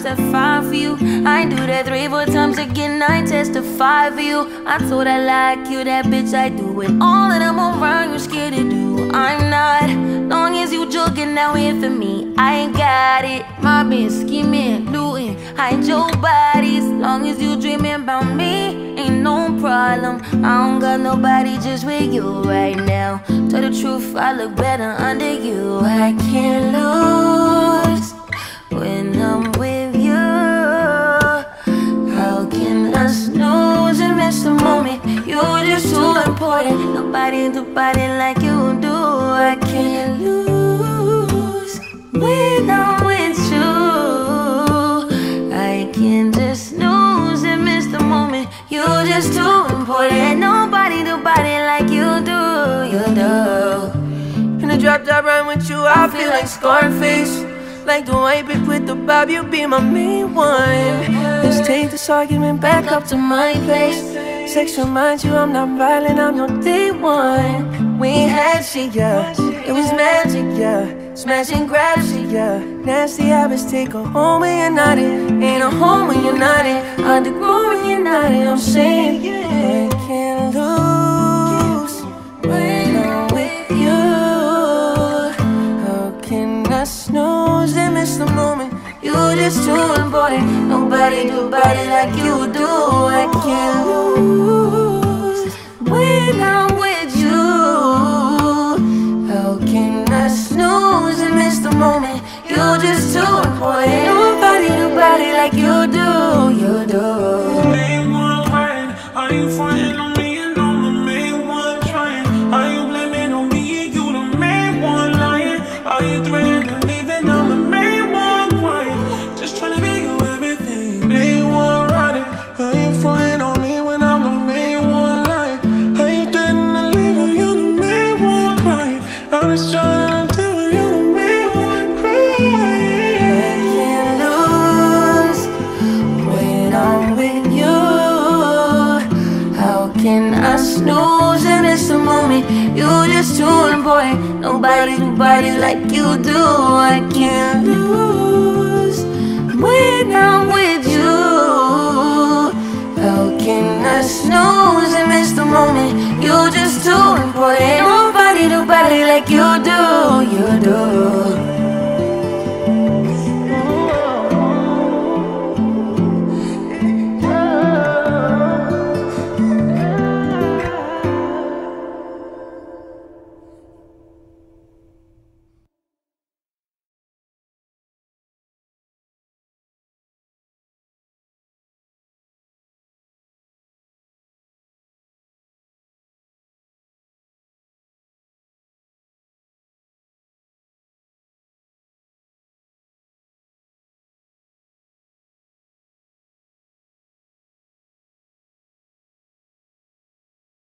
die for you. I do that three, four times again. I testify for you. I told I like you, that bitch I do it. All of them around you scared to do. I'm not. Long as you joking now here for me, I ain't got it. My been scheming, looting, hide your bodies. Long as you dreaming about me, ain't no problem. I don't got nobody just with you right now. Tell the truth, I look better under you. I can't lose You're too important. Nobody do body like you do. I can't lose when I'm with you. I can just snooze and miss the moment. You're just too important. Nobody do body like you do. You do. In the drop top run with you, I feel like Scarface. Like the white bitch with the bob, you be my main one. Let's take this argument back up to my place. Sex reminds you I'm not violent, I'm your day one. We had shit, yeah. It was magic, yeah. Smash and grab shit, yeah. Nasty habits take a home when you're not in. Ain't a home when you're not in. Underground when you're not in. I'm saying, yeah, can't lose when I'm with you. How can I snooze and miss the moment? You're just too important. Nobody do body like you do. Snooze and miss the moment? You're just too important. Nobody nobody like you do. Can I snooze and miss the moment? You're just too important. Nobody do body like you do. I can't lose when I'm with you. How can I snooze and miss the moment? You're just too important. Nobody do body like you do. You do.